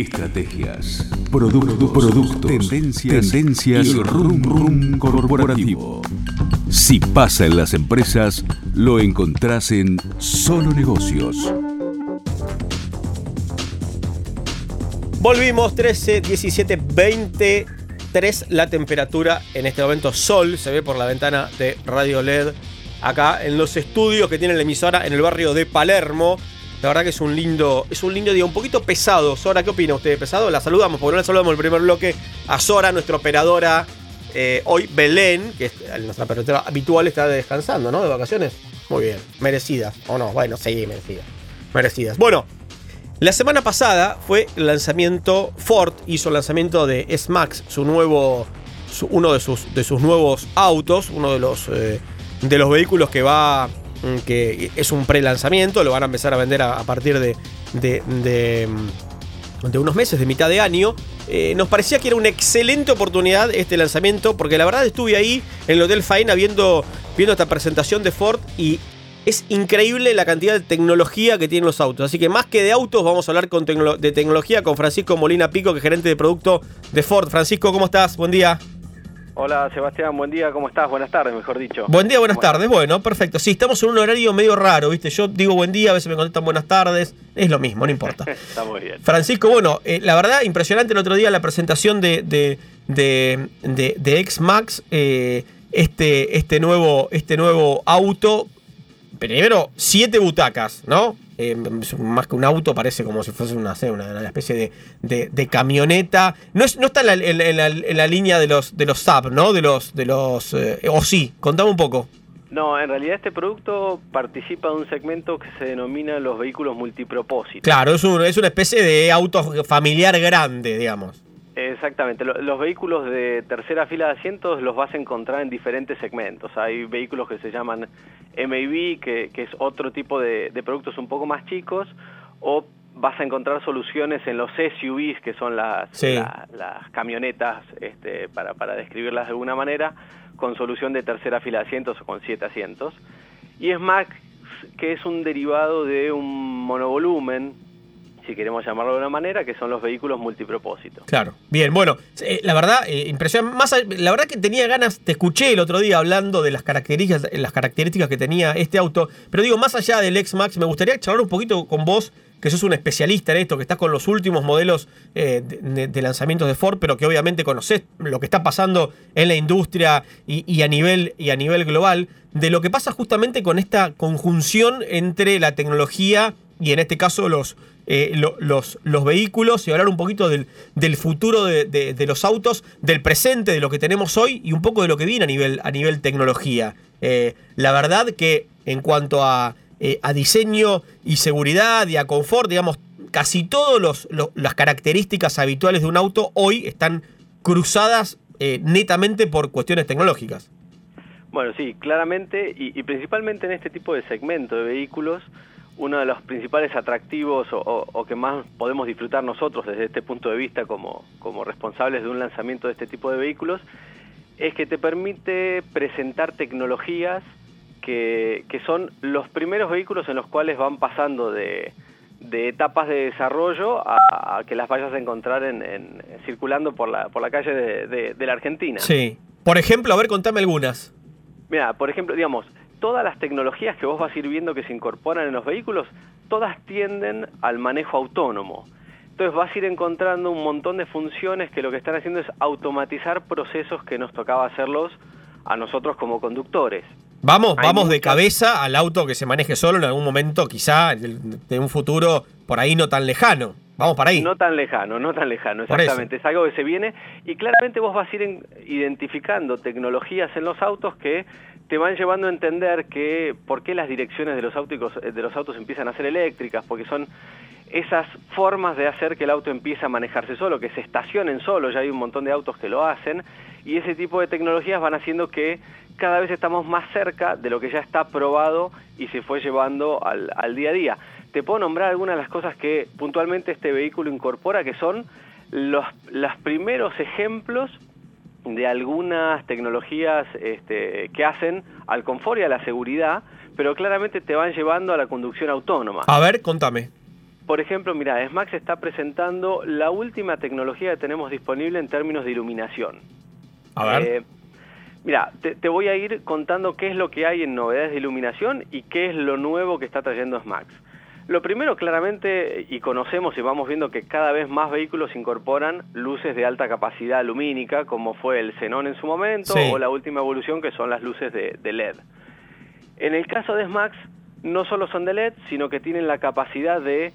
Estrategias, productos, productos tendencias, tendencias y rum rum corporativo. Si pasa en las empresas, lo encontrás en Solo Negocios. Volvimos 13, 17, 23 la temperatura en este momento sol se ve por la ventana de Radio LED acá en los estudios que tiene la emisora en el barrio de Palermo. La verdad que es un lindo, es un lindo día, un poquito pesado. Sora, ¿qué opina usted? ¿Pesado? La saludamos, porque no la saludamos en el primer bloque a Sora, nuestra operadora. Eh, hoy Belén, que es nuestra operadora habitual, está descansando, ¿no? De vacaciones. Muy bien, merecidas. O no, bueno, sí, merecidas. Merecidas. Bueno, la semana pasada fue el lanzamiento, Ford hizo el lanzamiento de S-Max, su nuevo, uno de sus, de sus nuevos autos, uno de los, eh, de los vehículos que va que es un pre-lanzamiento, lo van a empezar a vender a, partir de, de, unos meses, de mitad de año. Eh, nos parecía que era una excelente oportunidad este lanzamiento, porque la verdad estuve ahí en el Hotel Faena viendo, viendo esta presentación de Ford y es increíble la cantidad de tecnología que tienen los autos. Así que más que de autos, vamos a hablar de tecnología con Francisco Molina Pico, que es gerente de producto de Ford. Francisco, ¿cómo estás? Buen día. Hola Sebastián, buen día, ¿cómo estás? Buenas tardes, mejor dicho. Buen día, buenas tardes, bueno, perfecto. Sí, estamos en un horario medio raro, ¿viste? Yo digo buen día, a veces me contestan buenas tardes, es lo mismo, no importa. Está muy bien. Francisco, bueno, eh, la verdad, impresionante el otro día la presentación de, de, de, de, X-Max, eh, este, este, nuevo, este nuevo auto. Primero, siete butacas, ¿no? Eh, más que un auto, parece como si fuese una, una, especie de, camioneta. No, es, no está en la, línea de los, de los SAP, ¿no? De los, de los eh, o sí, contame un poco. No, en realidad este producto participa de un segmento que se denomina los vehículos multipropósitos. Claro, es, es una especie de auto familiar grande, digamos. Exactamente, los vehículos de tercera fila de asientos los vas a encontrar en diferentes segmentos. Hay vehículos que se llaman MAV, que, es otro tipo de, productos un poco más chicos, o vas a encontrar soluciones en los SUVs, que son las, las camionetas, este, para, para describirlas de alguna manera, con solución de tercera fila de asientos o con siete asientos. Y SMAX, que es un derivado de un monovolumen, si queremos llamarlo de una manera, que son los vehículos multipropósitos. Claro. Bien, bueno, eh, la verdad, eh, impresión, más, la verdad que tenía ganas, te escuché el otro día hablando de las características, las características que tenía este auto, pero digo, más allá del X-Max, me gustaría charlar un poquito con vos, que sos un especialista en esto, que estás con los últimos modelos eh, de, lanzamientos de Ford, pero que obviamente conoces lo que está pasando en la industria y, a nivel, y a nivel global, de lo que pasa justamente con esta conjunción entre la tecnología y en este caso los, eh, los, los, vehículos y hablar un poquito del, del futuro de, los autos, del presente, de lo que tenemos hoy y un poco de lo que viene a nivel, a nivel tecnología. Eh, la verdad que en cuanto a, eh, a, diseño y seguridad y a confort, digamos, casi todas las características habituales de un auto hoy están cruzadas netamente por cuestiones tecnológicas. Bueno, sí, claramente y principalmente en este tipo de segmento de vehículos, uno de los principales atractivos o, que más podemos disfrutar nosotros desde este punto de vista como, como responsables de un lanzamiento de este tipo de vehículos es que te permite presentar tecnologías que, que son los primeros vehículos en los cuales van pasando de, de etapas de desarrollo a, que las vayas a encontrar en, circulando por la, por la calle de, de la Argentina. Sí. Por ejemplo, a ver, contame algunas. Mira, por ejemplo, digamos, todas las tecnologías que vos vas a ir viendo que se incorporan en los vehículos, todas tienden al manejo autónomo. Entonces vas a ir encontrando un montón de funciones que lo que están haciendo es automatizar procesos que nos tocaba hacerlos a nosotros como conductores. Vamos, vamos de cabeza al auto que se maneje solo en algún momento, quizá de un futuro por ahí no tan lejano. Vamos para ahí. No tan lejano, no tan lejano, exactamente. Es algo que se viene y claramente vos vas a ir identificando tecnologías en los autos que te van llevando a entender que por qué las direcciones de los autos, de los autos empiezan a ser eléctricas, porque son esas formas de hacer que el auto empiece a manejarse solo, que se estacionen solo, ya hay un montón de autos que lo hacen, y ese tipo de tecnologías van haciendo que cada vez estamos más cerca de lo que ya está probado y se fue llevando al, día a día. Te puedo nombrar algunas de las cosas que puntualmente este vehículo incorpora, que son los primeros ejemplos de algunas tecnologías este, que hacen al confort y a la seguridad, pero claramente te van llevando a la conducción autónoma. A ver, contame. por ejemplo, mira, SMAX está presentando la última tecnología que tenemos disponible en términos de iluminación. A ver. Eh, mira, te, voy a ir contando qué es lo que hay en novedades de iluminación y qué es lo nuevo que está trayendo SMAX. Lo primero, claramente, y conocemos y vamos viendo que cada vez más vehículos incorporan luces de alta capacidad lumínica, como fue el xenón en su momento, o la última evolución que son las luces de, LED. En el caso de SMAX, no solo son de LED, sino que tienen la capacidad de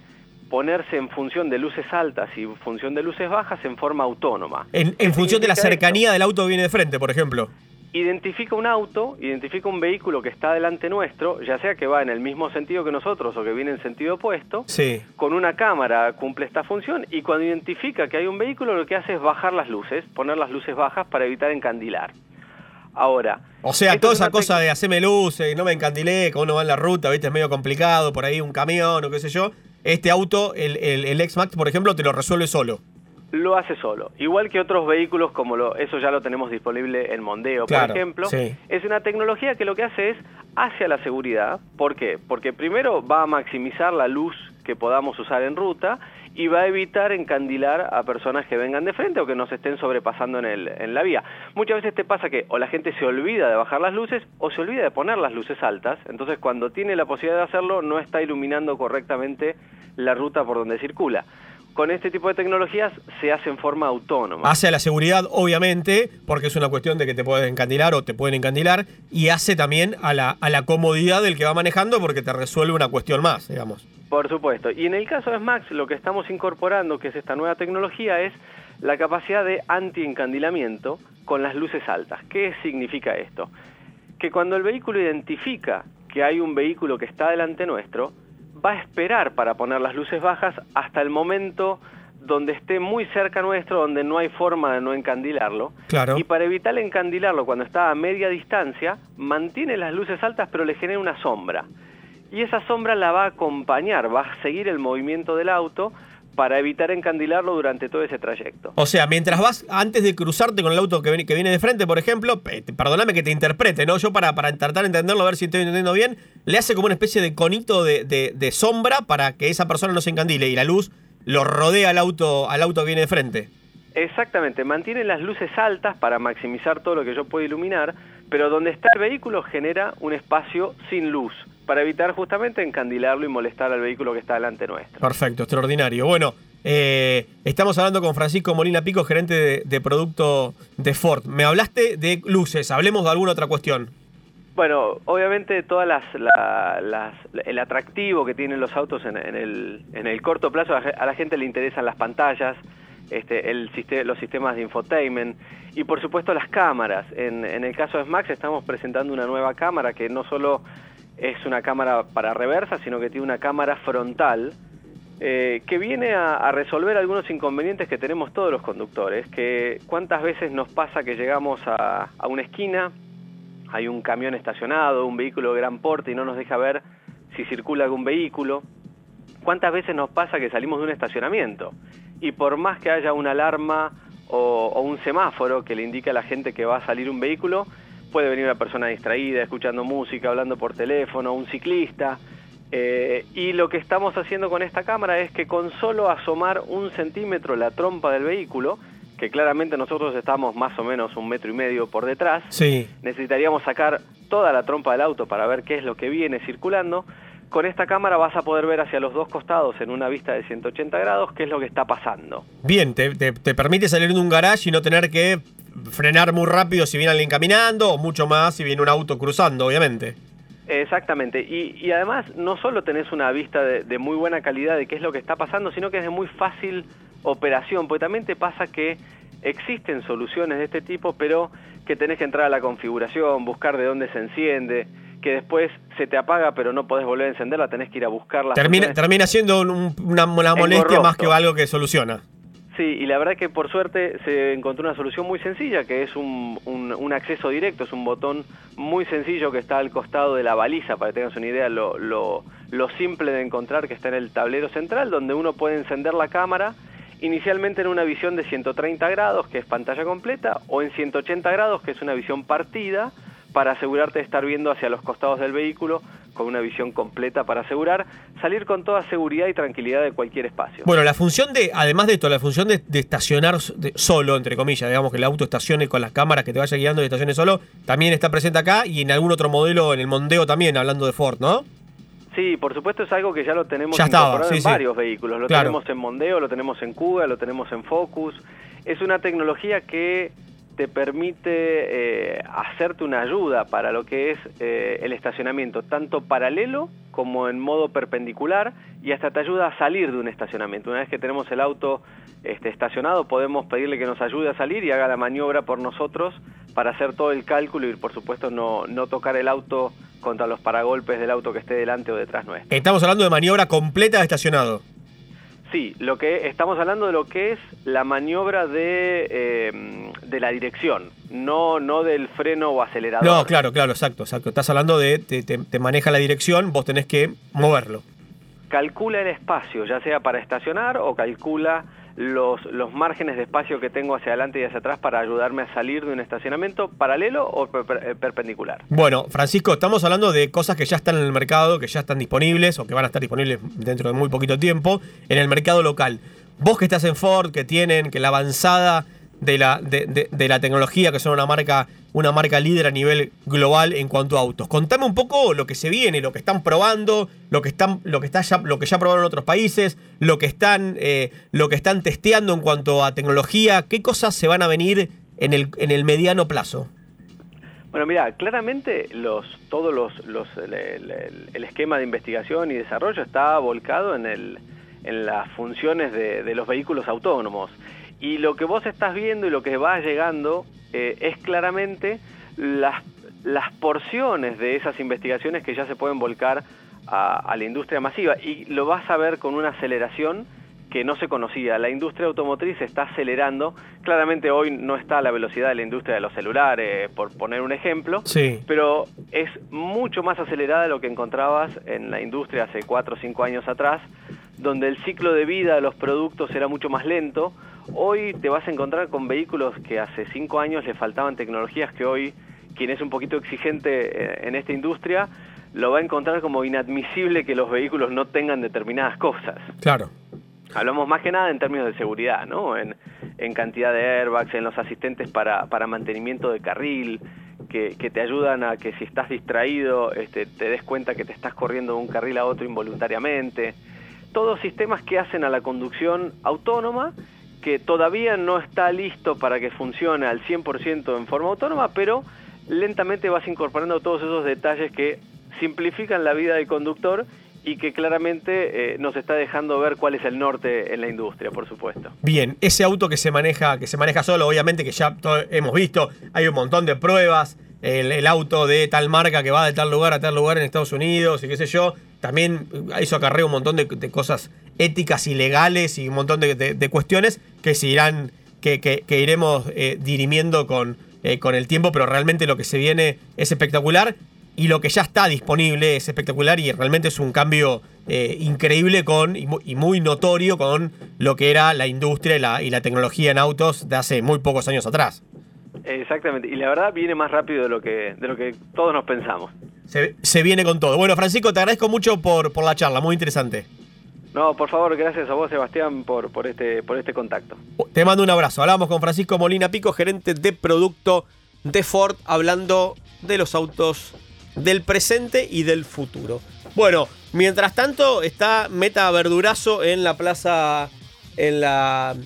ponerse en función de luces altas y en función de luces bajas en forma autónoma. En, función de la cercanía del auto que viene de frente, por ejemplo identifica un auto, identifica un vehículo que está delante nuestro, ya sea que va en el mismo sentido que nosotros o que viene en sentido opuesto, sí. con una cámara cumple esta función y cuando identifica que hay un vehículo lo que hace es bajar las luces, poner las luces bajas para evitar encandilar. Ahora. O sea, toda esa cosa de hacerme luces, no me encandilé, que uno va en la ruta, viste, es medio complicado, por ahí un camión o qué sé yo. Este auto, el, el, el X-Max, por ejemplo, te lo resuelve solo lo hace solo. Igual que otros vehículos, como lo, eso ya lo tenemos disponible en Mondeo, por ejemplo. Es una tecnología que lo que hace es hacia la seguridad. ¿Por qué? Porque primero va a maximizar la luz que podamos usar en ruta y va a evitar encandilar a personas que vengan de frente o que nos estén sobrepasando en, el, en la vía. Muchas veces te pasa que o la gente se olvida de bajar las luces o se olvida de poner las luces altas, entonces cuando tiene la posibilidad de hacerlo no está iluminando correctamente la ruta por donde circula con este tipo de tecnologías se hace en forma autónoma. Hace a la seguridad, obviamente, porque es una cuestión de que te pueden encandilar o te pueden encandilar, y hace también a la, a la comodidad del que va manejando porque te resuelve una cuestión más, digamos. Por supuesto. Y en el caso de SMAX, lo que estamos incorporando, que es esta nueva tecnología, es la capacidad de anti-encandilamiento con las luces altas. ¿Qué significa esto? Que cuando el vehículo identifica que hay un vehículo que está delante nuestro, va a esperar para poner las luces bajas hasta el momento donde esté muy cerca nuestro, donde no hay forma de no encandilarlo. Claro. Y para evitar encandilarlo cuando está a media distancia, mantiene las luces altas pero le genera una sombra. Y esa sombra la va a acompañar, va a seguir el movimiento del auto para evitar encandilarlo durante todo ese trayecto. O sea, mientras vas, antes de cruzarte con el auto que viene, que viene de frente, por ejemplo, perdóname que te interprete, ¿no? Yo para, para tratar de entenderlo, a ver si estoy entendiendo bien, le hace como una especie de conito de, de, sombra para que esa persona no se encandile y la luz lo rodea al auto, al auto que viene de frente. Exactamente, mantiene las luces altas para maximizar todo lo que yo puedo iluminar, pero donde está el vehículo genera un espacio sin luz para evitar justamente encandilarlo y molestar al vehículo que está delante nuestro. Perfecto, extraordinario. Bueno, eh, estamos hablando con Francisco Molina Pico, gerente de, producto de Ford. Me hablaste de luces, hablemos de alguna otra cuestión. Bueno, obviamente todas las, el atractivo que tienen los autos en, el, en el corto plazo, a la gente le interesan las pantallas, este, los sistemas de infotainment y por supuesto las cámaras. En, en el caso de SMAX estamos presentando una nueva cámara que no solo es una cámara para reversa, sino que tiene una cámara frontal eh, que viene a, resolver algunos inconvenientes que tenemos todos los conductores, que cuántas veces nos pasa que llegamos a, a una esquina, hay un camión estacionado, un vehículo de gran porte y no nos deja ver si circula algún vehículo, cuántas veces nos pasa que salimos de un estacionamiento y por más que haya una alarma o, o un semáforo que le indique a la gente que va a salir un vehículo, puede venir una persona distraída, escuchando música, hablando por teléfono, un ciclista. Eh, y lo que estamos haciendo con esta cámara es que con solo asomar un centímetro la trompa del vehículo, que claramente nosotros estamos más o menos un metro y medio por detrás, necesitaríamos sacar toda la trompa del auto para ver qué es lo que viene circulando. Con esta cámara vas a poder ver hacia los dos costados en una vista de 180 grados qué es lo que está pasando. Bien, te, te permite salir de un garage y no tener que frenar muy rápido si viene alguien caminando o mucho más si viene un auto cruzando, obviamente. Exactamente, y, además no solo tenés una vista de, muy buena calidad de qué es lo que está pasando, sino que es de muy fácil operación, porque también te pasa que existen soluciones de este tipo, pero que tenés que entrar a la configuración, buscar de dónde se enciende, que después se te apaga pero no podés volver a encenderla, tenés que ir a buscarla. Termina, termina siendo una, molestia más que algo que soluciona. Sí, y la verdad que por suerte se encontró una solución muy sencilla, que es un, un, acceso directo, es un botón muy sencillo que está al costado de la baliza, para que tengas una idea lo, lo, lo simple de encontrar que está en el tablero central, donde uno puede encender la cámara inicialmente en una visión de 130 grados, que es pantalla completa, o en 180 grados, que es una visión partida, para asegurarte de estar viendo hacia los costados del vehículo con una visión completa para asegurar salir con toda seguridad y tranquilidad de cualquier espacio. Bueno, la función de, además de esto, la función de, estacionar solo, entre comillas, digamos que el auto estacione con las cámaras que te vaya guiando y estacione solo, también está presente acá y en algún otro modelo, en el Mondeo también, hablando de Ford, ¿no? Sí, por supuesto es algo que ya lo tenemos incorporado en varios vehículos. Lo tenemos en Mondeo, lo tenemos en Cuba, lo tenemos en Focus. Es una tecnología que te permite eh, hacerte una ayuda para lo que es eh, el estacionamiento, tanto paralelo como en modo perpendicular, y hasta te ayuda a salir de un estacionamiento. Una vez que tenemos el auto este, estacionado, podemos pedirle que nos ayude a salir y haga la maniobra por nosotros para hacer todo el cálculo y, por supuesto, no, no tocar el auto contra los paragolpes del auto que esté delante o detrás nuestro. Estamos hablando de maniobra completa de estacionado. Sí, lo que estamos hablando de lo que es la maniobra de, eh, de la dirección, no, no del freno o acelerador. No, claro, claro, exacto, exacto. Estás hablando de te, te, maneja la dirección, vos tenés que moverlo. Calcula el espacio, ya sea para estacionar o calcula los, los márgenes de espacio que tengo hacia adelante y hacia atrás para ayudarme a salir de un estacionamiento paralelo o eh, perpendicular. Bueno, Francisco, estamos hablando de cosas que ya están en el mercado, que ya están disponibles o que van a estar disponibles dentro de muy poquito tiempo en el mercado local. Vos que estás en Ford, que tienen, que la avanzada de la, de, de, la tecnología, que son una marca, una marca líder a nivel global en cuanto a autos. Contame un poco lo que se viene, lo que están probando, lo que están, lo que está ya, lo que ya probaron otros países, lo que están, eh, lo que están testeando en cuanto a tecnología, qué cosas se van a venir en el, en el mediano plazo. Bueno, mira, claramente los, todos los, los el, esquema de investigación y desarrollo está volcado en, el, en las funciones de los vehículos autónomos. Y lo que vos estás viendo y lo que va llegando eh, es claramente las, las porciones de esas investigaciones que ya se pueden volcar a, la industria masiva. Y lo vas a ver con una aceleración que no se conocía. La industria automotriz está acelerando. Claramente hoy no está a la velocidad de la industria de los celulares, por poner un ejemplo, sí. pero es mucho más acelerada de lo que encontrabas en la industria hace cuatro o cinco años atrás, donde el ciclo de vida de los productos era mucho más lento Hoy te vas a encontrar con vehículos que hace cinco años le faltaban tecnologías que hoy, quien es un poquito exigente eh, en esta industria, lo va a encontrar como inadmisible que los vehículos no tengan determinadas cosas. Claro. Hablamos más que nada en términos de seguridad, ¿no? En, cantidad de airbags, en los asistentes para, para mantenimiento de carril, que, que, te ayudan a que si estás distraído este, te des cuenta que te estás corriendo de un carril a otro involuntariamente. Todos sistemas que hacen a la conducción autónoma que todavía no está listo para que funcione al 100% en forma autónoma, pero lentamente vas incorporando todos esos detalles que simplifican la vida del conductor y que claramente eh, nos está dejando ver cuál es el norte en la industria, por supuesto. Bien, ese auto que se maneja, que se maneja solo, obviamente que ya hemos visto, hay un montón de pruebas, el, auto de tal marca que va de tal lugar a tal lugar en Estados Unidos y qué sé yo, también eso acarrea un montón de, cosas éticas y legales y un montón de, cuestiones que se irán, que, iremos eh, dirimiendo con, eh, con el tiempo, pero realmente lo que se viene es espectacular y lo que ya está disponible es espectacular y realmente es un cambio eh, increíble con y muy, notorio con lo que era la industria y la, y la tecnología en autos de hace muy pocos años atrás. Exactamente, y la verdad viene más rápido de lo que, de lo que todos nos pensamos. Se, viene con todo. Bueno, Francisco, te agradezco mucho por, por la charla, muy interesante. No, por favor, gracias a vos, Sebastián, por, por, este, por este contacto. Te mando un abrazo. Hablamos con Francisco Molina Pico, gerente de producto de Ford, hablando de los autos del presente y del futuro. Bueno, mientras tanto está Meta Verdurazo en la plaza en la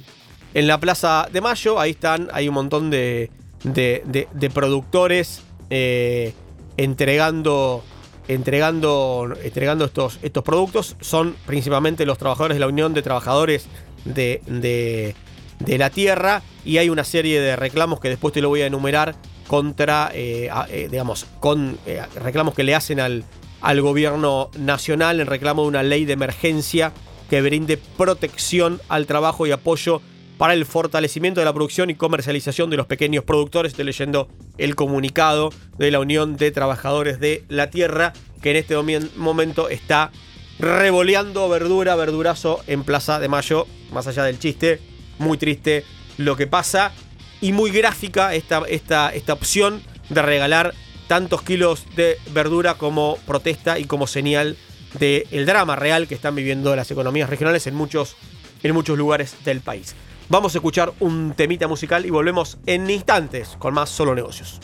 en la plaza de Mayo. Ahí están, hay un montón de, de, productores eh, entregando, entregando, entregando estos, estos productos. Son principalmente los trabajadores de la Unión de Trabajadores de, de, la Tierra y hay una serie de reclamos que después te lo voy a enumerar contra, eh, eh, digamos, con reclamos que le hacen al, al gobierno nacional en reclamo de una ley de emergencia que brinde protección al trabajo y apoyo para el fortalecimiento de la producción y comercialización de los pequeños productores. Estoy leyendo el comunicado de la Unión de Trabajadores de la Tierra, que en este momento está revoleando verdura, verdurazo en Plaza de Mayo, más allá del chiste. Muy triste lo que pasa y muy gráfica esta, esta, esta opción de regalar tantos kilos de verdura como protesta y como señal del drama real que están viviendo las economías regionales en muchos, en muchos lugares del país. Vamos a escuchar un temita musical y volvemos en instantes con más Solo Negocios.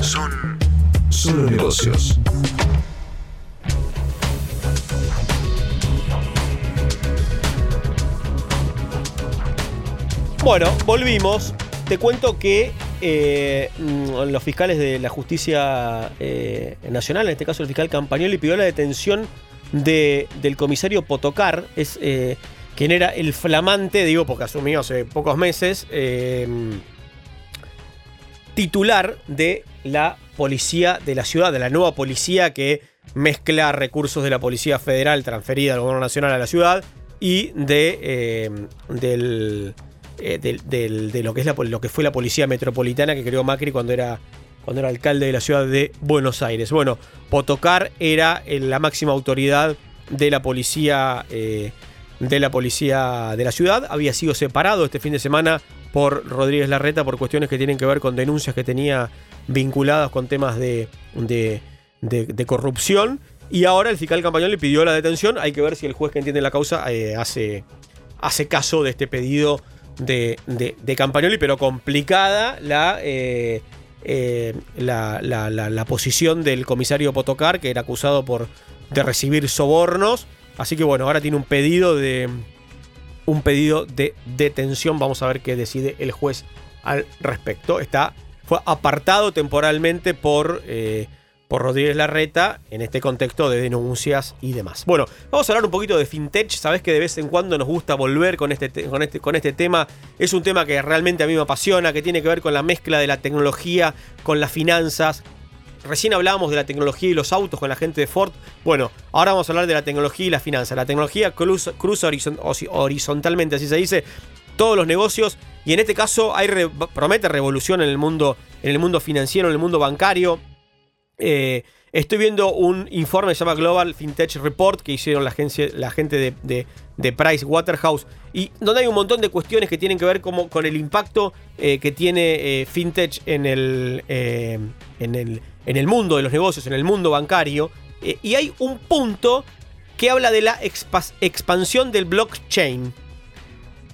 Son solo negocios. Bueno, volvimos. Te cuento que eh, mm, los fiscales de la justicia eh, nacional, en este caso el fiscal Campagnoli, pidió la detención del comisario Potocar, eh, quien era el flamante, digo porque asumió hace pocos meses, titular de la policía de la ciudad, de la nueva policía que mezcla recursos de la Policía Federal transferida al Gobierno Nacional a la ciudad y de, eh, eh, de lo, que es lo que fue la Policía Metropolitana que creó Macri cuando era, cuando era alcalde de la ciudad de Buenos Aires. Bueno, Potocar era la máxima autoridad de la policía. Eh, de la policía de la ciudad. Había sido separado este fin de semana por Rodríguez Larreta por cuestiones que tienen que ver con denuncias que tenía vinculadas con temas de, de, corrupción. Y ahora el fiscal Campañón pidió la detención. Hay que ver si el juez que entiende la causa eh, hace, hace caso de este pedido de, de, Campagnoli, pero complicada la, eh, eh, la, la, la, posición del comisario Potocar, que era acusado por, de recibir sobornos. Así que bueno, ahora tiene un pedido de, un pedido de detención. Vamos a ver qué decide el juez al respecto. Está, fue apartado temporalmente por, eh, por Rodríguez Larreta en este contexto de denuncias y demás. Bueno, vamos a hablar un poquito de fintech. Sabes que de vez en cuando nos gusta volver con este, con, este, con este tema. Es un tema que realmente a mí me apasiona, que tiene que ver con la mezcla de la tecnología con las finanzas. Recién hablábamos de la tecnología y los autos con la gente de Ford. Bueno, ahora vamos a hablar de la tecnología y la finanza. La tecnología cruza, horizontalmente, así se dice, todos los negocios. Y en este caso hay promete revolución en el mundo, en el mundo financiero, en el mundo bancario. Eh, estoy viendo un informe que se llama Global FinTech Report que hicieron la, agencia, la gente de, Price Waterhouse y donde hay un montón de cuestiones que tienen que ver como, con el impacto eh, que tiene eh, FinTech en el, en, el, en el mundo de los negocios, en el mundo bancario. y hay un punto que habla de la expansión del blockchain.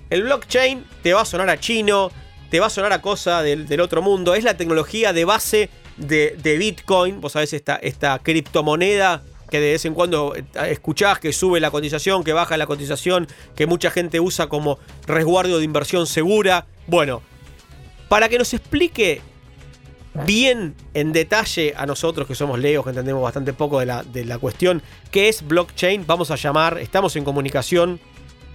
El blockchain te va a sonar a chino, te va a sonar a cosa del, del otro mundo, es la tecnología de base de, Bitcoin, vos sabés, esta, esta criptomoneda que de vez en cuando eh, escuchás que sube la cotización, que baja la cotización, que mucha gente usa como resguardo de inversión segura. Bueno, para que nos explique bien en detalle a nosotros que somos leos, que entendemos bastante poco de la, de la cuestión, qué es blockchain, vamos a llamar, estamos en comunicación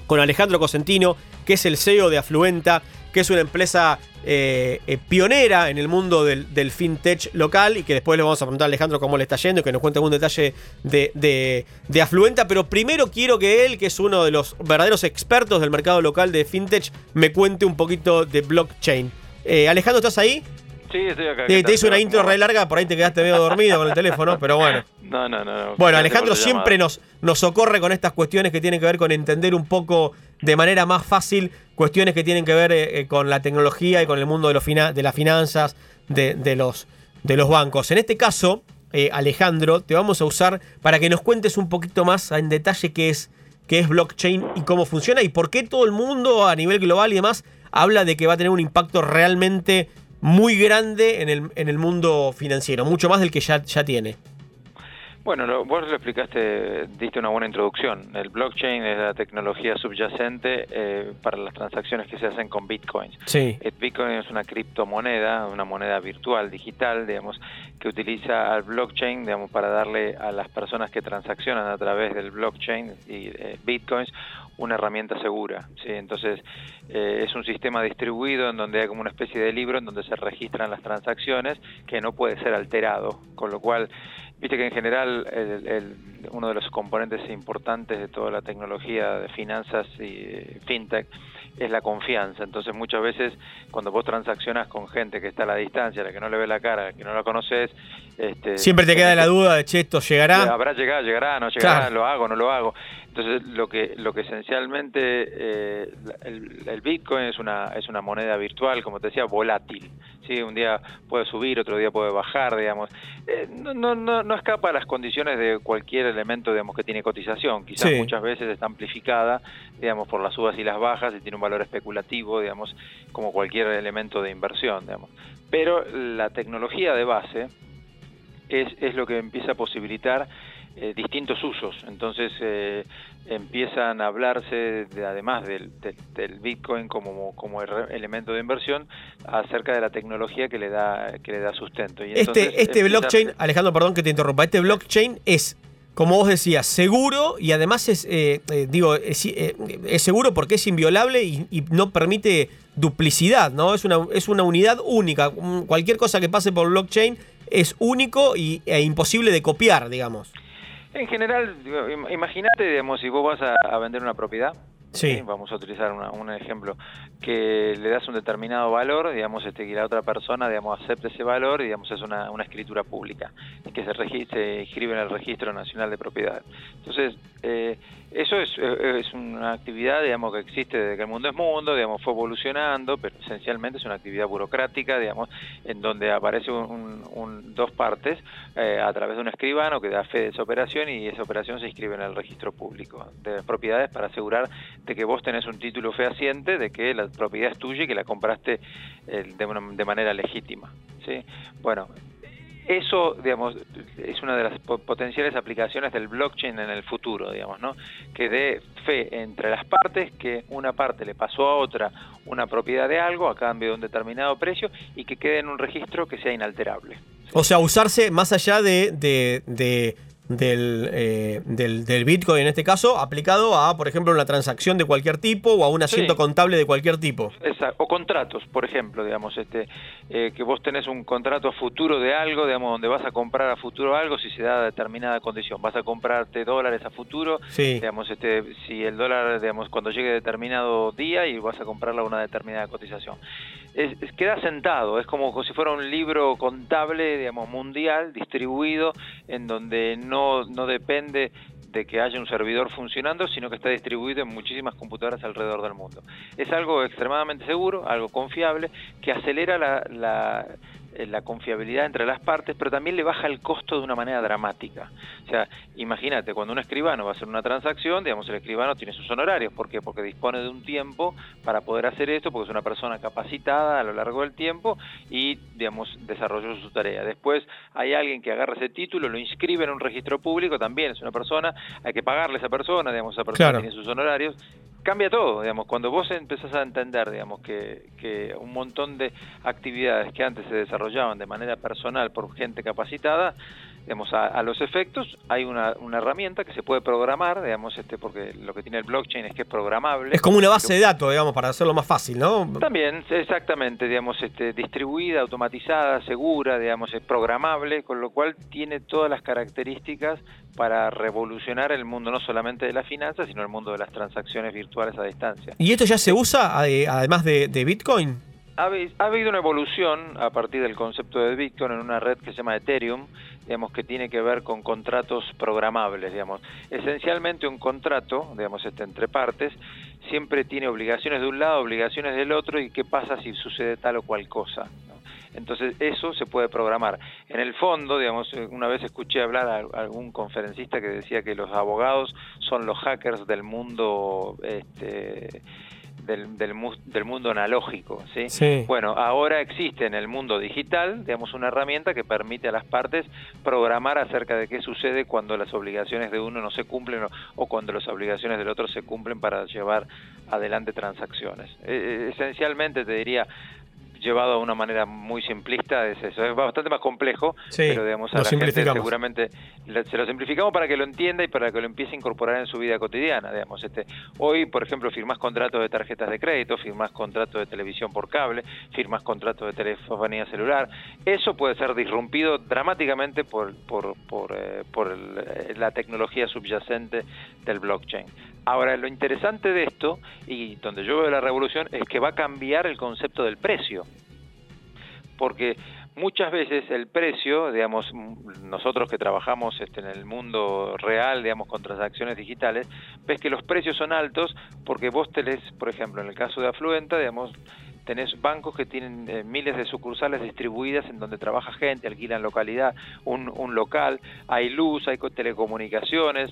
con Alejandro Cosentino, que es el CEO de Afluenta, que es una empresa eh, eh, pionera en el mundo del, fintech local y que después le vamos a preguntar a Alejandro cómo le está yendo y que nos cuente algún detalle de, Afluenta. Pero primero quiero que él, que es uno de los verdaderos expertos del mercado local de fintech, me cuente un poquito de blockchain. Eh, Alejandro, ¿estás ahí? Sí, estoy acá. Te, hice una intro re larga, por ahí te quedaste medio dormido con el teléfono, pero bueno. No, no, no. Bueno, Alejandro siempre nos, nos socorre con estas cuestiones que tienen que ver con entender un poco de manera más fácil cuestiones que tienen que ver eh, eh, con la tecnología y con el mundo de, los de las finanzas, de, los, de los bancos. En este caso, eh, Alejandro, te vamos a usar para que nos cuentes un poquito más en detalle qué es, qué es blockchain y cómo funciona y por qué todo el mundo a nivel global y demás habla de que va a tener un impacto realmente muy grande en el, en el mundo financiero, mucho más del que ya, ya tiene. Bueno, vos lo explicaste, diste una buena introducción. El blockchain es la tecnología subyacente eh, para las transacciones que se hacen con bitcoins. Sí. El bitcoin es una criptomoneda, una moneda virtual, digital, digamos, que utiliza al blockchain, digamos, para darle a las personas que transaccionan a través del blockchain y eh, bitcoins una herramienta segura. ¿sí? Entonces, eh, es un sistema distribuido en donde hay como una especie de libro en donde se registran las transacciones que no puede ser alterado, con lo cual, viste que en general el, uno de los componentes importantes de toda la tecnología de finanzas y fintech es la confianza. Entonces muchas veces cuando vos transaccionas con gente que está a la distancia, a la que no le ve la cara, a la que no la conoces, este, siempre te queda la duda de che, esto llegará. Habrá llegado, llegará, no llegará, lo hago, no lo hago. Entonces lo que lo que esencialmente eh, el, Bitcoin es una es una moneda virtual, como te decía, volátil. Sí, un día puede subir, otro día puede bajar, digamos. Eh, no, no, no, no escapa a las condiciones de cualquier elemento, digamos, que tiene cotización. Quizás muchas veces está amplificada, digamos, por las subas y las bajas y tiene un valor especulativo, digamos, como cualquier elemento de inversión, digamos. Pero la tecnología de base es, es lo que empieza a posibilitar eh, distintos usos. Entonces eh, empiezan a hablarse, de, además del, del, Bitcoin como, como elemento de inversión, acerca de la tecnología que le da, que le da sustento. Y este este blockchain, Alejandro, perdón que te interrumpa, este blockchain es como vos decías, seguro y además es, eh, digo, es, seguro porque es inviolable y, no permite duplicidad, ¿no? Es una, es una unidad única. Cualquier cosa que pase por blockchain es único y, e imposible de copiar, digamos. En general, imagínate, digamos, si vos vas a, vender una propiedad, sí. vamos a utilizar un ejemplo, que le das un determinado valor, digamos, este, que la otra persona, digamos, acepte ese valor, digamos, es una, escritura pública, que se, se inscribe en el Registro Nacional de Propiedad. Entonces, eh, eso es, eh, es, una actividad, digamos, que existe desde que el mundo es mundo, digamos, fue evolucionando, pero esencialmente es una actividad burocrática, digamos, en donde aparece un, dos partes eh, a través de un escribano que da fe de esa operación y esa operación se inscribe en el registro público de propiedades para asegurar de que vos tenés un título fehaciente de que la propiedad es tuya y que la compraste eh, de, de manera legítima. ¿sí? Bueno, eso, digamos, es una de las potenciales aplicaciones del blockchain en el futuro, digamos, ¿no? Que dé fe entre las partes que una parte le pasó a otra una propiedad de algo a cambio de un determinado precio y que quede en un registro que sea inalterable. O sea, usarse más allá de, de del, eh, del, del, Bitcoin en este caso, aplicado a, por ejemplo, una transacción de cualquier tipo o a un asiento contable de cualquier tipo. Exacto. O contratos, por ejemplo, digamos, este, eh, que vos tenés un contrato a futuro de algo, digamos, donde vas a comprar a futuro algo si se da determinada condición. Vas a comprarte dólares a futuro, digamos, este, si el dólar, digamos, cuando llegue determinado día y vas a comprarla a una determinada cotización. Es, queda sentado, es como si fuera un libro contable, digamos, mundial, distribuido, en donde no no, depende de que haya un servidor funcionando, sino que está distribuido en muchísimas computadoras alrededor del mundo. Es algo extremadamente seguro, algo confiable, que acelera la, la confiabilidad entre las partes, pero también le baja el costo de una manera dramática. O sea, imagínate, cuando un escribano va a hacer una transacción, digamos, el escribano tiene sus honorarios. ¿Por qué? Porque dispone de un tiempo para poder hacer esto, porque es una persona capacitada a lo largo del tiempo y, digamos, desarrolló su tarea. Después hay alguien que agarra ese título, lo inscribe en un registro público, también es una persona, hay que pagarle a esa persona, digamos, esa persona tiene sus honorarios cambia todo, digamos, cuando vos empezás a entender, digamos, que, que un montón de actividades que antes se desarrollaban de manera personal por gente capacitada, digamos, a, los efectos, hay una, una, herramienta que se puede programar, digamos, este, porque lo que tiene el blockchain es que es programable. Es como una base de datos, digamos, para hacerlo más fácil, ¿no? También, exactamente, digamos, este, distribuida, automatizada, segura, digamos, es programable, con lo cual tiene todas las características para revolucionar el mundo no solamente de las finanzas, sino el mundo de las transacciones virtuales a distancia. ¿Y esto ya se usa eh, además de, de Bitcoin? Ha, habido una evolución a partir del concepto de Bitcoin en una red que se llama Ethereum, digamos que tiene que ver con contratos programables, digamos. Esencialmente un contrato, digamos, este, entre partes, siempre tiene obligaciones de un lado, obligaciones del otro y qué pasa si sucede tal o cual cosa. Entonces eso se puede programar. En el fondo, digamos, una vez escuché hablar a algún conferencista que decía que los abogados son los hackers del mundo este, del, del, mundo analógico. ¿sí? Bueno, ahora existe en el mundo digital, digamos, una herramienta que permite a las partes programar acerca de qué sucede cuando las obligaciones de uno no se cumplen o, cuando las obligaciones del otro se cumplen para llevar adelante transacciones. E, e, esencialmente te diría, llevado a una manera muy simplista es eso. Es bastante más complejo, pero digamos a la gente seguramente se lo simplificamos para que lo entienda y para que lo empiece a incorporar en su vida cotidiana. Digamos, este, hoy, por ejemplo, firmas contratos de tarjetas de crédito, firmas contratos de televisión por cable, firmas contratos de telefonía celular. Eso puede ser disrumpido dramáticamente por, por, por, eh, por eh, la tecnología subyacente del blockchain. Ahora, lo interesante de esto, y donde yo veo la revolución, es que va a cambiar el concepto del precio. Porque muchas veces el precio, digamos, nosotros que trabajamos este, en el mundo real, digamos, con transacciones digitales, ves que los precios son altos porque vos tenés, por ejemplo, en el caso de Afluenta, digamos, tenés bancos que tienen eh, miles de sucursales distribuidas en donde trabaja gente, alquilan localidad, un, un local, hay luz, hay telecomunicaciones,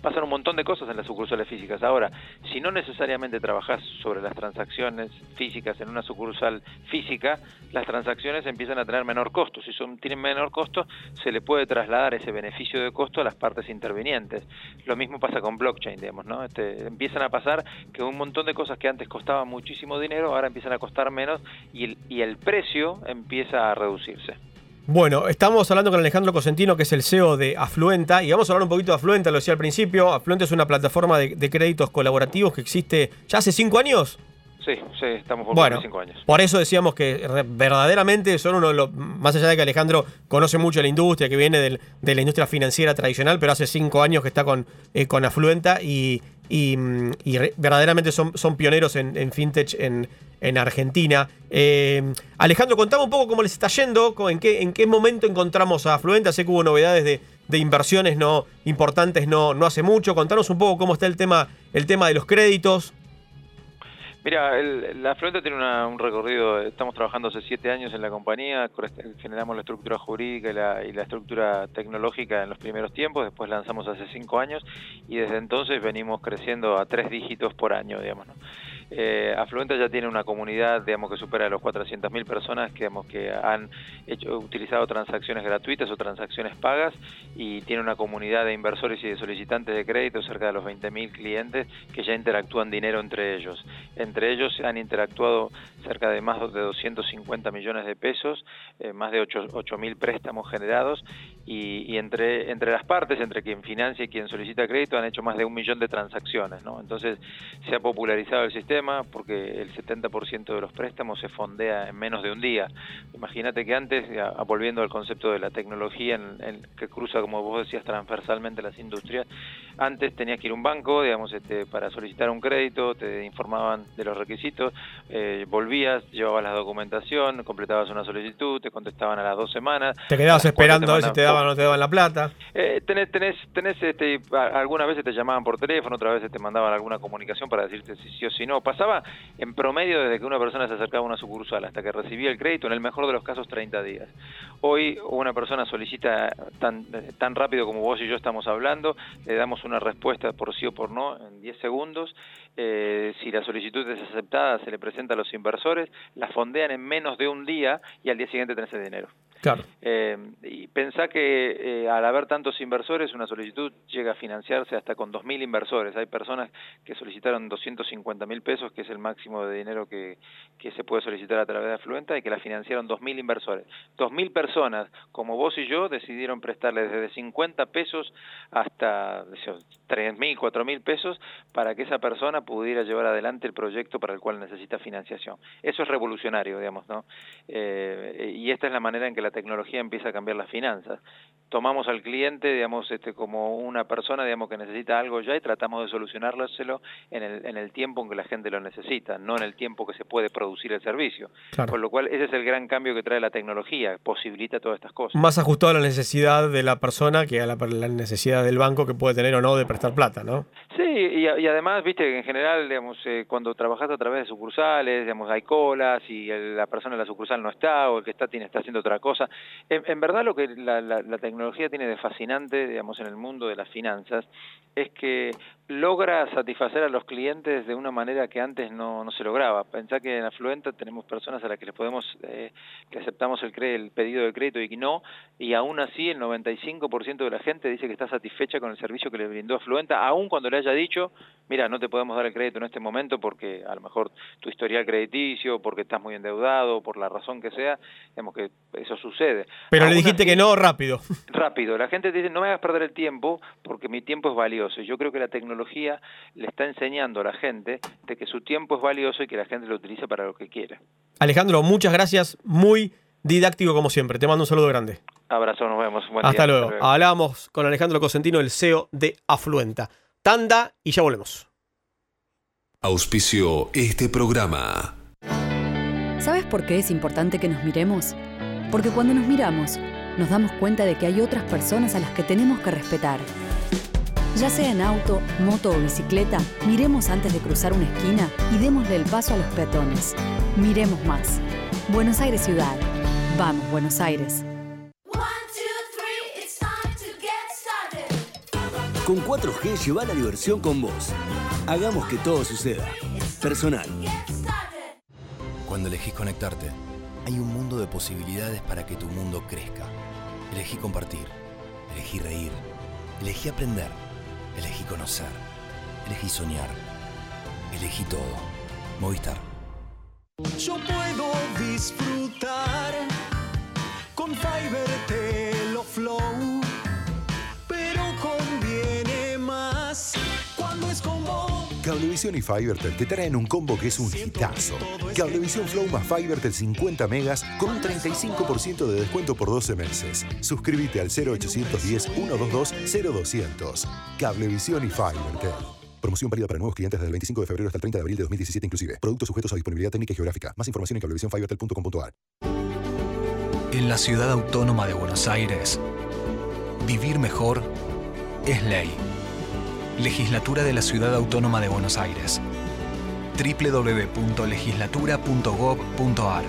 pasan un montón de cosas en las sucursales físicas. Ahora, si no necesariamente trabajas sobre las transacciones físicas en una sucursal física, las transacciones empiezan a tener menor costo. Si son, tienen menor costo, se le puede trasladar ese beneficio de costo a las partes intervinientes. Lo mismo pasa con blockchain, digamos, ¿no? Este, empiezan a pasar que un montón de cosas que antes costaban muchísimo dinero, ahora empiezan a costar menos y el precio empieza a reducirse. Bueno, estamos hablando con Alejandro Cosentino, que es el CEO de Afluenta, y vamos a hablar un poquito de Afluenta, lo decía al principio. Afluenta es una plataforma de, créditos colaborativos que existe ya hace cinco años. Sí, sí, estamos por bueno, cinco años. Por eso decíamos que verdaderamente son uno de los. Más allá de que Alejandro conoce mucho la industria, que viene de la industria financiera tradicional, pero hace cinco años que está con, eh, con Afluenta y, verdaderamente son, son pioneros en, fintech en, en Argentina. Eh, Alejandro, contame un poco cómo les está yendo, en qué, en qué momento encontramos a Afluenta. Sé que hubo novedades de, inversiones no importantes no, no hace mucho. Contanos un poco cómo está el tema, el tema de los créditos. Mira, la Afluenta tiene un recorrido, estamos trabajando hace siete años en la compañía, generamos la estructura jurídica y la, estructura tecnológica en los primeros tiempos, después lanzamos hace cinco años y desde entonces venimos creciendo a tres dígitos por año, digamos. Eh, Afluenta ya tiene una comunidad, digamos, que supera los 400.000 personas que, digamos, que han hecho, utilizado transacciones gratuitas o transacciones pagas y tiene una comunidad de inversores y de solicitantes de crédito, cerca de los 20.000 clientes que ya interactúan dinero entre ellos. Entre ellos han interactuado cerca de más de 250 millones de pesos, eh, más de 8.000 préstamos generados y, entre, entre las partes, entre quien financia y quien solicita crédito, han hecho más de un millón de transacciones. ¿no? Entonces se ha popularizado el sistema porque el 70% de los préstamos se fondea en menos de un día. Imagínate que antes, volviendo al concepto de la tecnología que cruza, como vos decías, transversalmente las industrias, antes tenías que ir a un banco, digamos, este, para solicitar un crédito, te informaban de los requisitos, eh, llevabas la documentación, completabas una solicitud, te contestaban a las dos semanas. Te quedabas esperando a ver si te daban o no te daban la plata. Eh, tenés, tenés, tenés este, algunas veces te llamaban por teléfono, otras veces te mandaban alguna comunicación para decirte si sí o si no. Pasaba en promedio desde que una persona se acercaba a una sucursal hasta que recibía el crédito, en el mejor de los casos 30 días. Hoy una persona solicita tan, tan rápido como vos y yo estamos hablando, le damos una respuesta por sí o por no en 10 segundos. Eh, si la solicitud es aceptada, se le presenta a los inversores, la fondean en menos de un día y al día siguiente tenés el dinero. Claro. Eh, y pensá que eh, al haber tantos inversores, una solicitud llega a financiarse hasta con 2.000 inversores. Hay personas que solicitaron 250 mil pesos, que es el máximo de dinero que, que se puede solicitar a través de Afluenta, y que la financiaron 2.000 inversores. 2.000 personas, como vos y yo, decidieron prestarle desde 50 pesos hasta 3.000, 4.000 pesos para que esa persona pudiera llevar adelante el proyecto para el cual necesita financiación. Eso es revolucionario, digamos, ¿no? Eh, y esta es la manera en que la tecnología empieza a cambiar las finanzas. Tomamos al cliente, digamos, este, como una persona, digamos, que necesita algo ya y tratamos de solucionárselo en el, en el tiempo en que la gente lo necesita, no en el tiempo que se puede producir el servicio. Con lo cual, ese es el gran cambio que trae la tecnología, posibilita todas estas cosas. Más ajustado a la necesidad de la persona que a la, necesidad del banco que puede tener o no de prestar plata, ¿no? Sí, y, además, viste, que en general, digamos, eh, cuando trabajas a través de sucursales, digamos, hay colas y la persona de la sucursal no está o el que está tiene está haciendo otra cosa. En, verdad, lo que la, tecnología tiene de fascinante, digamos, en el mundo de las finanzas, es que logra satisfacer a los clientes de una manera que antes no, no se lograba. Pensá que en Afluenta tenemos personas a las que les podemos, eh, que aceptamos el, pedido de crédito y que no, y aún así el 95% de la gente dice que está satisfecha con el servicio que le brindó Afluenta, aún cuando le haya dicho, mira, no te podemos dar el crédito en este momento porque a lo mejor tu historial crediticio, porque estás muy endeudado, por la razón que sea, digamos que eso sucede. Pero le dijiste que no rápido. Rápido. La gente dice, no me hagas perder el tiempo porque mi tiempo es valioso. Y yo creo que la tecnología le está enseñando a la gente de que su tiempo es valioso y que la gente lo utilice para lo que quiere. Alejandro, muchas gracias. Muy didáctico como siempre. Te mando un saludo grande. Abrazo, nos vemos. Hasta, luego. Hablamos con Alejandro Cosentino, el CEO de Afluenta. Tanda y ya volvemos. Auspicio este programa. ¿Sabes por qué es importante que nos miremos? Porque cuando nos miramos, nos damos cuenta de que hay otras personas a las que tenemos que respetar. Ya sea en auto, moto o bicicleta, miremos antes de cruzar una esquina y démosle el paso a los peatones. Miremos más. Buenos Aires Ciudad. Vamos, Buenos Aires. Con 4G lleva la diversión con vos. Hagamos que todo suceda. Personal. Cuando elegís conectarte, hay un mundo de posibilidades para que tu mundo crezca. Elegí compartir. Elegí reír. Elegí aprender. Elegí conocer. Elegí soñar. Elegí todo. Movistar. Yo puedo disfrutar con Fiber Cablevisión y Fibertel te traen un combo que es un hitazo. Cablevisión Flow más Fibertel 50 megas con un 35% de descuento por 12 meses. Suscríbete al 0810 122 0200. Cablevisión y Fibertel. Promoción válida para nuevos clientes desde el 25 de febrero hasta el 30 de abril de 2017 inclusive. Productos sujetos a disponibilidad técnica y geográfica. Más información en cablevisiónfibertel.com.ar. En la ciudad autónoma de Buenos Aires, vivir mejor es ley. Legislatura de la Ciudad Autónoma de Buenos Aires. www.legislatura.gov.ar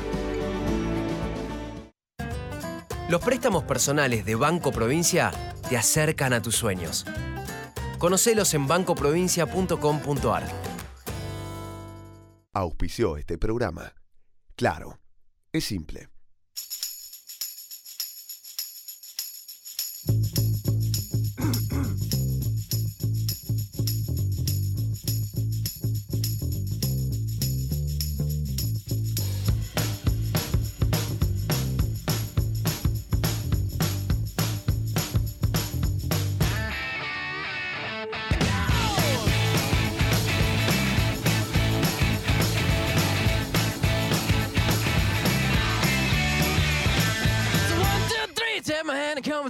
Los préstamos personales de Banco Provincia te acercan a tus sueños. Conocelos en bancoprovincia.com.ar. auspició este programa. Claro, es simple.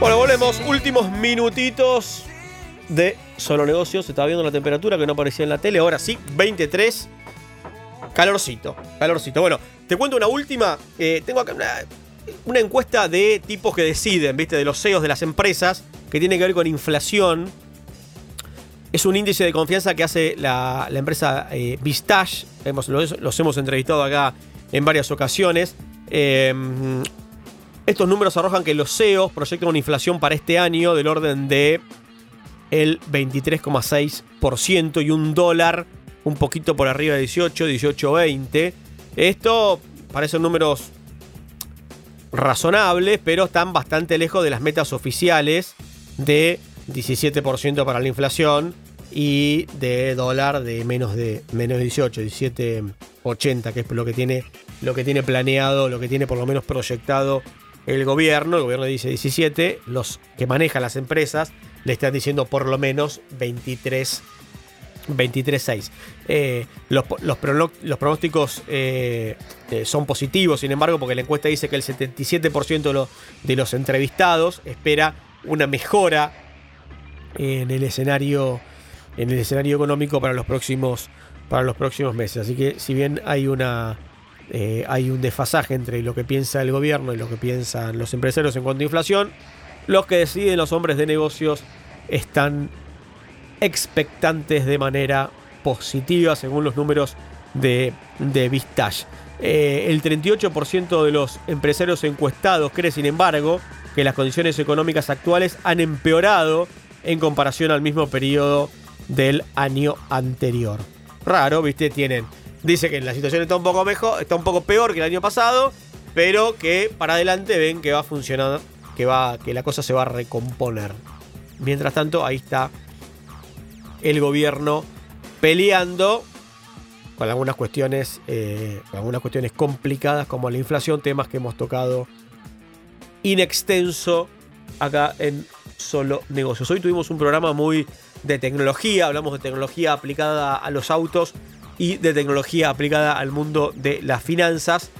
Bueno, volvemos. Últimos minutitos de Solo Negocios. Estaba viendo la temperatura que no aparecía en la tele. Ahora sí, 23. Calorcito, calorcito. Bueno, te cuento una última. Eh, tengo acá una encuesta de tipos que deciden, ¿viste? De los CEOs de las empresas, que tiene que ver con inflación. Es un índice de confianza que hace la, empresa eh, Vistage. Hemos- los, hemos entrevistado acá en varias ocasiones. Eh, estos números arrojan que los CEOs proyectan una inflación para este año del orden de el 23,6% y un dólar un poquito por arriba de 18, 18,20. Esto parecen números razonables, pero están bastante lejos de las metas oficiales de 17% para la inflación y de dólar de menos de menos de 18, 17.80, que es lo que tiene lo que tiene planeado, lo que tiene por lo menos proyectado el gobierno. El gobierno dice 17, los que manejan las empresas le están diciendo por lo menos 23 23.6. Eh, los, los pronósticos eh, eh, son positivos, sin embargo, porque la encuesta dice que el 77% de, los- de los entrevistados espera una mejora en el escenario en el escenario económico para los próximos para los próximos meses. Así que si bien hay una eh, hay un desfasaje entre lo que piensa el gobierno y lo que piensan los empresarios en cuanto a inflación, los que deciden los hombres de negocios están expectantes de manera positiva según los números de, de. Eh, el 38% de los empresarios encuestados cree, sin embargo, que las condiciones económicas actuales han empeorado en comparación al mismo periodo del año anterior. Raro, viste, tienen. Dice que la situación está un poco mejor, está un poco peor que el año pasado, pero que para adelante ven que va a funcionar, que va, que la cosa se va a recomponer. Mientras tanto, ahí está el gobierno peleando con algunas cuestiones, eh, con algunas cuestiones complicadas como la inflación, temas que hemos tocado in extenso acá en Solo Negocios. Hoy tuvimos un programa muy de tecnología, hablamos de tecnología aplicada a los autos y de tecnología aplicada al mundo de las finanzas.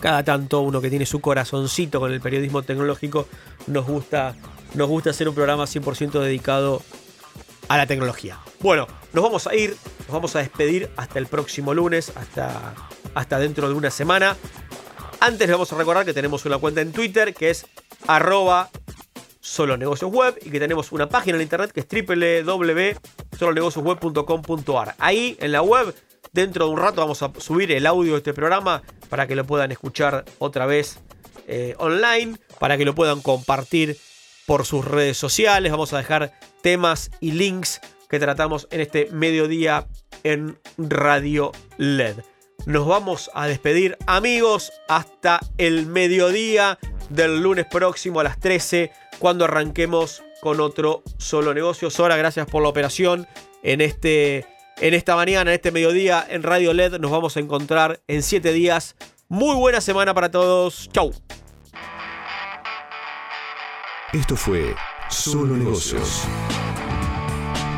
Cada tanto uno que tiene su corazoncito con el periodismo tecnológico nos gusta, nos gusta hacer un programa 100% dedicado a la tecnología. Bueno, nos vamos a ir, nos vamos a despedir hasta el próximo lunes, hasta, hasta dentro de una semana. Antes les vamos a recordar que tenemos una cuenta en Twitter que es arroba solo negocios web y que tenemos una página en internet que es www.solonegociosweb.com.ar. Ahí en la web, dentro de un rato vamos a subir el audio de este programa para que lo puedan escuchar otra vez eh, online, para que lo puedan compartir por sus redes sociales. Vamos a dejar temas y links que tratamos en este mediodía en Radio LED. Nos vamos a despedir amigos hasta el mediodía del lunes próximo a las 13 cuando arranquemos con otro solo negocio. Sora, gracias por la operación en este en esta mañana, en este mediodía en Radio LED. Nos vamos a encontrar en 7 días. Muy buena semana para todos. Chau. Esto fue Solo Negocios.